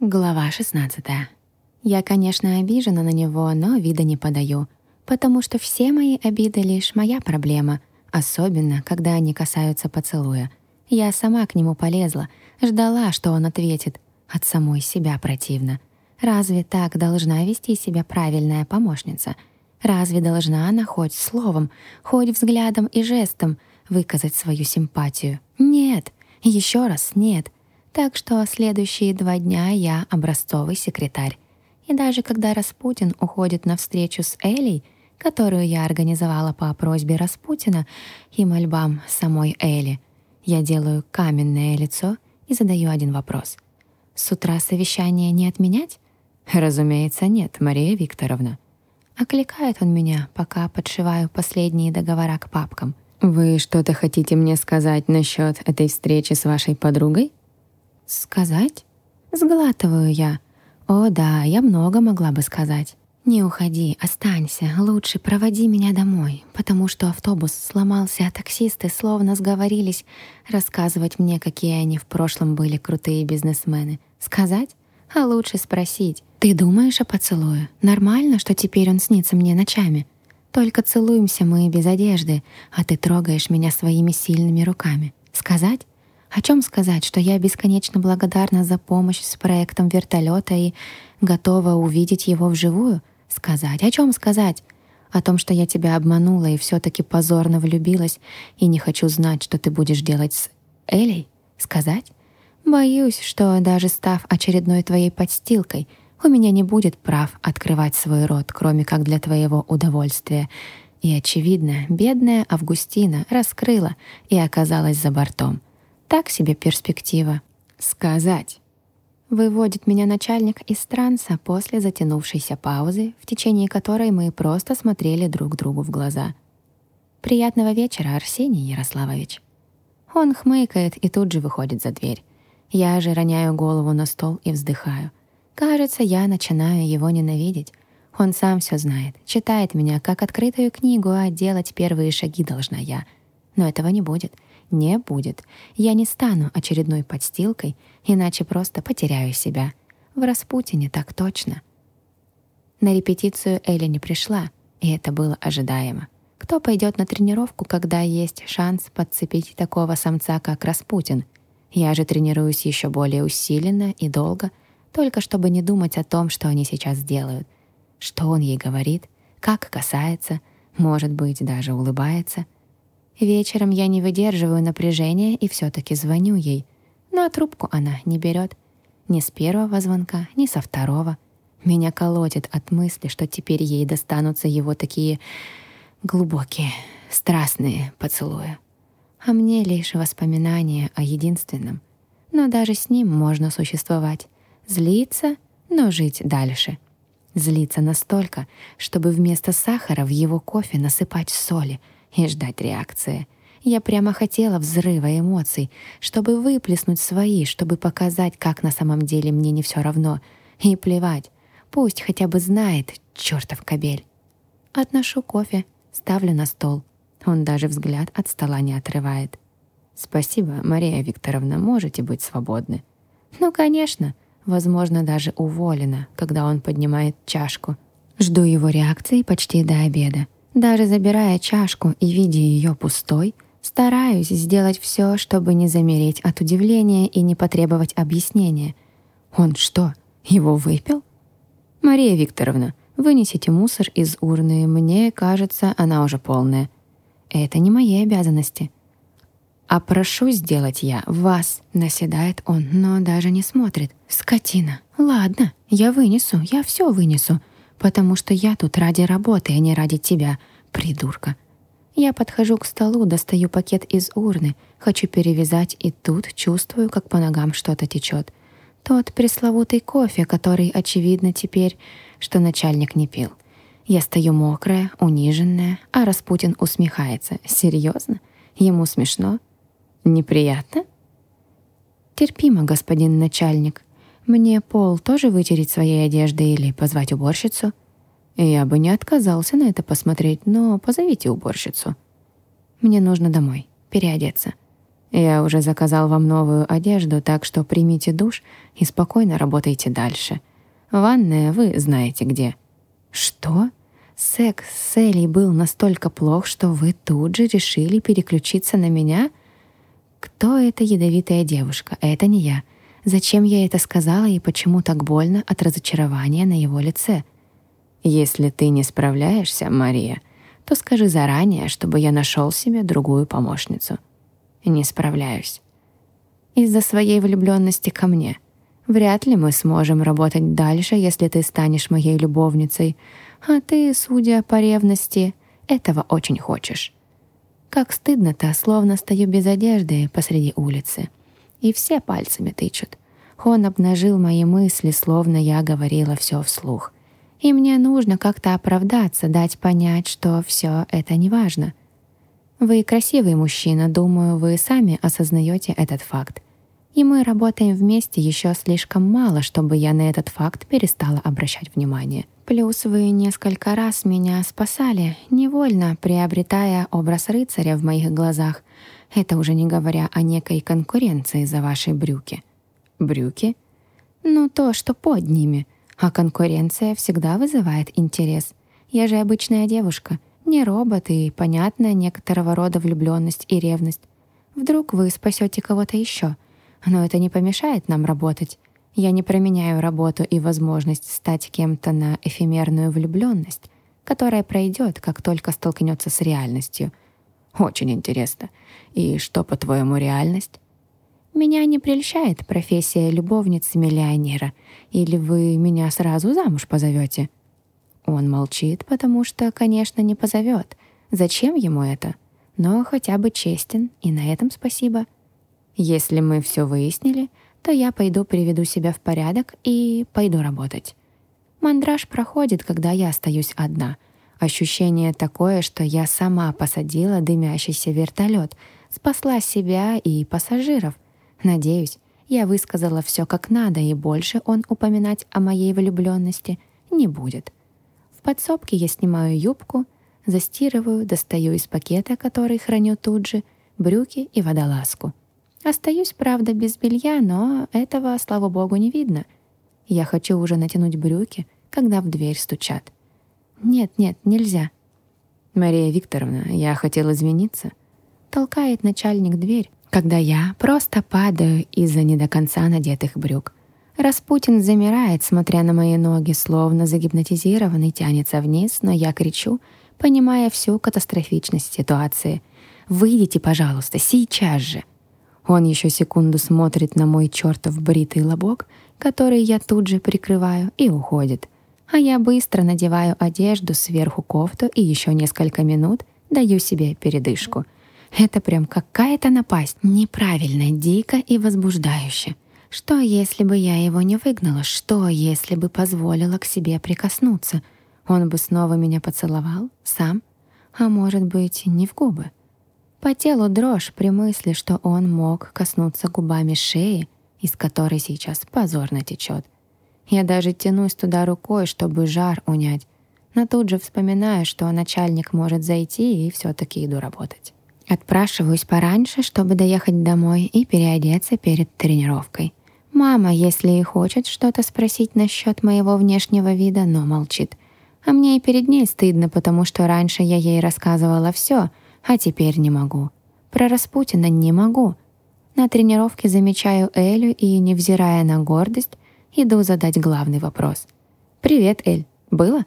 Глава 16. Я, конечно, обижена на него, но вида не подаю, потому что все мои обиды — лишь моя проблема, особенно, когда они касаются поцелуя. Я сама к нему полезла, ждала, что он ответит. От самой себя противно. Разве так должна вести себя правильная помощница? Разве должна она хоть словом, хоть взглядом и жестом выказать свою симпатию? Нет, еще раз нет — так что следующие два дня я образцовый секретарь. И даже когда Распутин уходит на встречу с Элей, которую я организовала по просьбе Распутина и мольбам самой Эли, я делаю каменное лицо и задаю один вопрос. С утра совещание не отменять? Разумеется, нет, Мария Викторовна. Окликает он меня, пока подшиваю последние договора к папкам. Вы что-то хотите мне сказать насчет этой встречи с вашей подругой? Сказать? Сглатываю я. О да, я много могла бы сказать. Не уходи, останься, лучше проводи меня домой, потому что автобус сломался, а таксисты словно сговорились рассказывать мне, какие они в прошлом были крутые бизнесмены. Сказать? А лучше спросить. Ты думаешь о поцелуе? Нормально, что теперь он снится мне ночами? Только целуемся мы без одежды, а ты трогаешь меня своими сильными руками. Сказать? О чем сказать, что я бесконечно благодарна за помощь с проектом вертолета и готова увидеть его вживую? Сказать? О чем сказать? О том, что я тебя обманула и все-таки позорно влюбилась и не хочу знать, что ты будешь делать с Элей? Сказать? Боюсь, что даже став очередной твоей подстилкой, у меня не будет прав открывать свой рот, кроме как для твоего удовольствия. И, очевидно, бедная Августина раскрыла и оказалась за бортом — так себе перспектива. Сказать. Выводит меня начальник из транса после затянувшейся паузы, в течение которой мы просто смотрели друг другу в глаза. «Приятного вечера, Арсений Ярославович». Он хмыкает и тут же выходит за дверь. Я же роняю голову на стол и вздыхаю. Кажется, я начинаю его ненавидеть. Он сам все знает, читает меня как открытую книгу, а делать первые шаги должна я. Но этого не будет — не будет. Я не стану очередной подстилкой, иначе просто потеряю себя. В Распутине так точно. На репетицию Эля не пришла, и это было ожидаемо. Кто пойдет на тренировку, когда есть шанс подцепить такого самца, как Распутин? Я же тренируюсь еще более усиленно и долго, только чтобы не думать о том, что они сейчас делают. Что он ей говорит, как касается, может быть, даже улыбается — Вечером я не выдерживаю напряжения и все-таки звоню ей. Но трубку она не берет. Ни с первого звонка, ни со второго. Меня колотит от мысли, что теперь ей достанутся его такие глубокие, страстные поцелуи. А мне лишь воспоминания о единственном. Но даже с ним можно существовать. Злиться, но жить дальше. Злиться настолько, чтобы вместо сахара в его кофе насыпать соли — и ждать реакции. Я прямо хотела взрыва эмоций, чтобы выплеснуть свои, чтобы показать, как на самом деле мне не все равно. И плевать, пусть хотя бы знает, чертов кобель. Отношу кофе, ставлю на стол. Он даже взгляд от стола не отрывает. «Спасибо, Мария Викторовна, можете быть свободны». «Ну, конечно». Возможно, даже уволена, когда он поднимает чашку. Жду его реакции почти до обеда. Даже забирая чашку и видя ее пустой, стараюсь сделать все, чтобы не замереть от удивления и не потребовать объяснения. Он что, его выпил? Мария Викторовна, вынесите мусор из урны, мне кажется, она уже полная. Это не мои обязанности. А прошу сделать я вас, наседает он, но даже не смотрит. Скотина. Ладно, я вынесу, я все вынесу потому что я тут ради работы, а не ради тебя, придурка. Я подхожу к столу, достаю пакет из урны, хочу перевязать, и тут чувствую, как по ногам что-то течет. Тот пресловутый кофе, который, очевидно, теперь, что начальник не пил. Я стою мокрая, униженная, а Распутин усмехается. Серьезно? Ему смешно? Неприятно? Терпимо, господин начальник. Мне пол тоже вытереть своей одеждой или позвать уборщицу? Я бы не отказался на это посмотреть, но позовите уборщицу. Мне нужно домой, переодеться. Я уже заказал вам новую одежду, так что примите душ и спокойно работайте дальше. Ванная вы знаете где». «Что? Секс с Элей был настолько плох, что вы тут же решили переключиться на меня?» «Кто эта ядовитая девушка? Это не я. Зачем я это сказала и почему так больно от разочарования на его лице?» «Если ты не справляешься, Мария, то скажи заранее, чтобы я нашел себе другую помощницу». «Не справляюсь». «Из-за своей влюбленности ко мне. Вряд ли мы сможем работать дальше, если ты станешь моей любовницей, а ты, судя по ревности, этого очень хочешь». Как стыдно-то, словно стою без одежды посреди улицы. И все пальцами тычут. Он обнажил мои мысли, словно я говорила все вслух. И мне нужно как-то оправдаться, дать понять, что все это не важно. Вы красивый мужчина, думаю, вы сами осознаете этот факт. И мы работаем вместе еще слишком мало, чтобы я на этот факт перестала обращать внимание. Плюс вы несколько раз меня спасали, невольно приобретая образ рыцаря в моих глазах. Это уже не говоря о некой конкуренции за ваши брюки. Брюки? Ну, то, что под ними. А конкуренция всегда вызывает интерес. Я же обычная девушка, не робот и, понятная некоторого рода влюбленность и ревность. Вдруг вы спасете кого-то еще, но это не помешает нам работать. Я не променяю работу и возможность стать кем-то на эфемерную влюбленность, которая пройдет, как только столкнется с реальностью. Очень интересно. И что, по-твоему, реальность? Меня не прельщает профессия любовницы-миллионера. Или вы меня сразу замуж позовете? Он молчит, потому что, конечно, не позовет. Зачем ему это? Но хотя бы честен, и на этом спасибо. Если мы все выяснили, то я пойду приведу себя в порядок и пойду работать. Мандраж проходит, когда я остаюсь одна. Ощущение такое, что я сама посадила дымящийся вертолет, спасла себя и пассажиров. Надеюсь, я высказала все как надо, и больше он упоминать о моей влюбленности не будет. В подсобке я снимаю юбку, застирываю, достаю из пакета, который храню тут же, брюки и водолазку. Остаюсь, правда, без белья, но этого, слава богу, не видно. Я хочу уже натянуть брюки, когда в дверь стучат. «Нет, нет, нельзя». «Мария Викторовна, я хотел извиниться». Толкает начальник дверь, когда я просто падаю из-за не до конца надетых брюк. Распутин замирает, смотря на мои ноги, словно загипнотизированный, тянется вниз, но я кричу, понимая всю катастрофичность ситуации. «Выйдите, пожалуйста, сейчас же!» Он еще секунду смотрит на мой чертов бритый лобок, который я тут же прикрываю, и уходит. А я быстро надеваю одежду, сверху кофту и еще несколько минут даю себе передышку. Это прям какая-то напасть. Неправильно, дико и возбуждающе. Что, если бы я его не выгнала? Что, если бы позволила к себе прикоснуться? Он бы снова меня поцеловал? Сам? А может быть, не в губы? По телу дрожь при мысли, что он мог коснуться губами шеи, из которой сейчас позорно течет. Я даже тянусь туда рукой, чтобы жар унять, но тут же вспоминаю, что начальник может зайти и все-таки иду работать. Отпрашиваюсь пораньше, чтобы доехать домой и переодеться перед тренировкой. Мама, если и хочет что-то спросить насчет моего внешнего вида, но молчит. А мне и перед ней стыдно, потому что раньше я ей рассказывала все, а теперь не могу. Про Распутина не могу. На тренировке замечаю Элю и, невзирая на гордость, иду задать главный вопрос. «Привет, Эль. Было?»